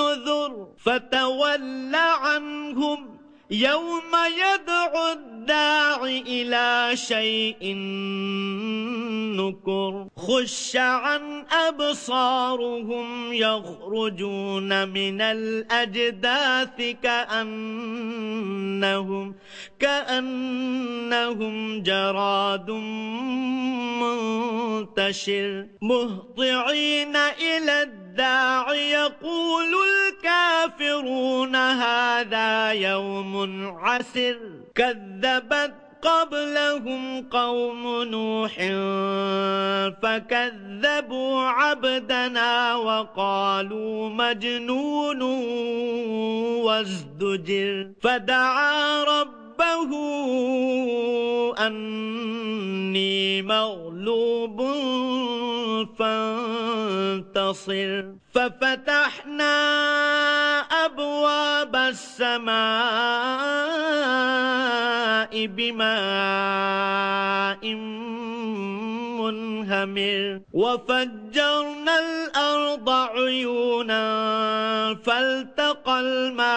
النذر فتول عنهم يوم يدعو الداع إلى شيء نكر خش عن أبصارهم يخرجون من الأجداث كأنهم كأنهم جراد منتشر مهطعين إلى الداع يقول الكافرون هذا يوم عسر كذبت قبلهم قوم نوح فكذبوا عبدنا وقالوا مجنون وازدجر. فدعا ربه أني مغلوب فانتصر. ففتحنا أبواب السماء بماء منهمر. وفجرنا الأرض عيونا فالتقى الماء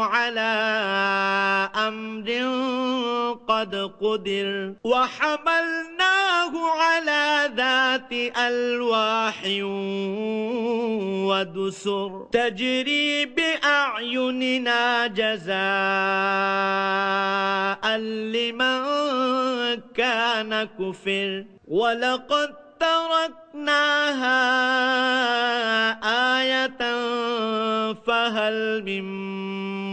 على أمر قد قدر وحملناه على ذات ألواح ودسر تجري بأعيننا جزاء لمن كان كفر ولقد تركناها آية فهل من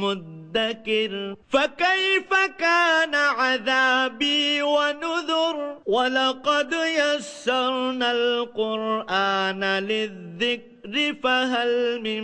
مدكر فكيف كان عذابي ونذر ولقد يسرنا القرآن للذكر فهل من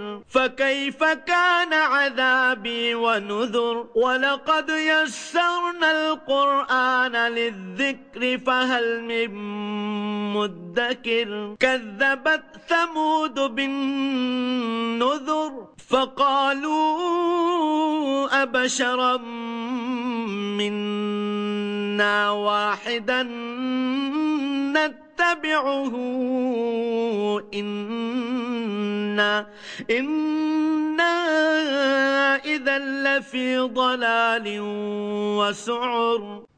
فكيف كان عذابي ونذر؟ ولقد يسرنا القرآن للذكر فهل من مدكر؟ كذبت ثمود بالنذر فقالوا أبشرا منا واحدا نتبعه. إنا إنا إذا لفي ضلال وسعر.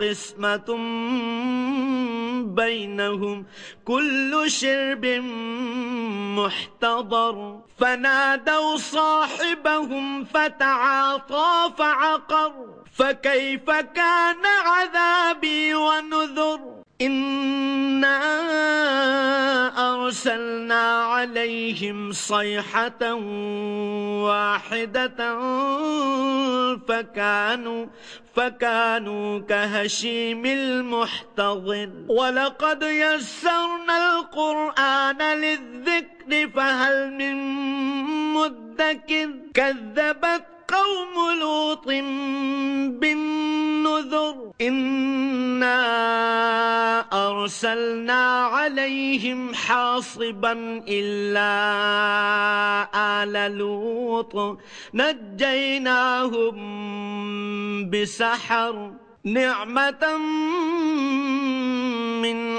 قسمة بينهم كل شرب محتضر. فنادوا صاحبهم فتعاطى فعقر. فكيف كان عذابي ونذر؟ إنا أرسلنا عليهم صيحة واحدة فكانوا فكانوا كهشيم المحتضر ولقد يسرنا القرآن للذكر فهل من مدكر كذبت قوم لوط بالنذر إنا أرسلنا عليهم حاصبا إلا آل لوط. نجيناهم بسحر نعمة من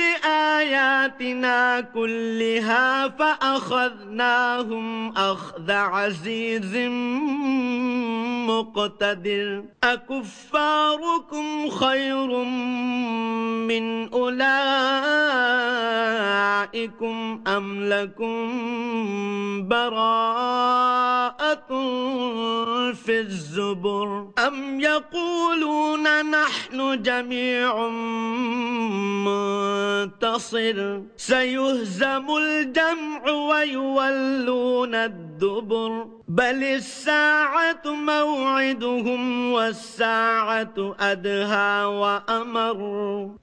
بآياتنا كلها فأخذناهم أخذ عزيز مقتدر. أكفاركم خير من أولئكم أم لكم براءة في الزبر. أم يقولون نحن جميع منتصر. سيهزم الجمع ويولون الدبر. بل الساعة موعدهم والساعة أدهى وأمر.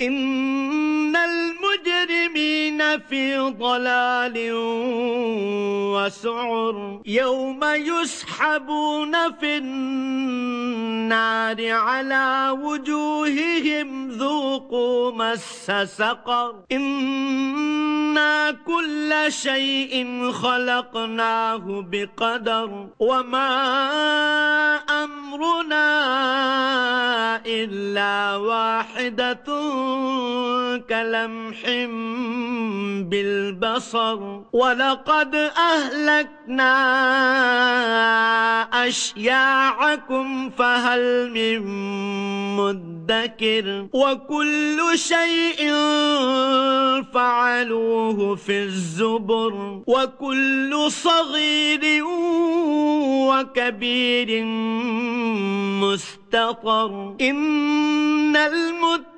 إن المجرمين في ضلال وسعر. يوم يسحبون في النار على وجوههم ذوقوا مس سقر. إنا كل شيء خلقناه بقدر. وما أمرنا إلا واحدة كلمح بالبصر. ولقد أهلكنا أشياعكم فهل من مدكر وكل شيء فعلوه في الزبر وكل صغير وكبير مستطر إن المتقين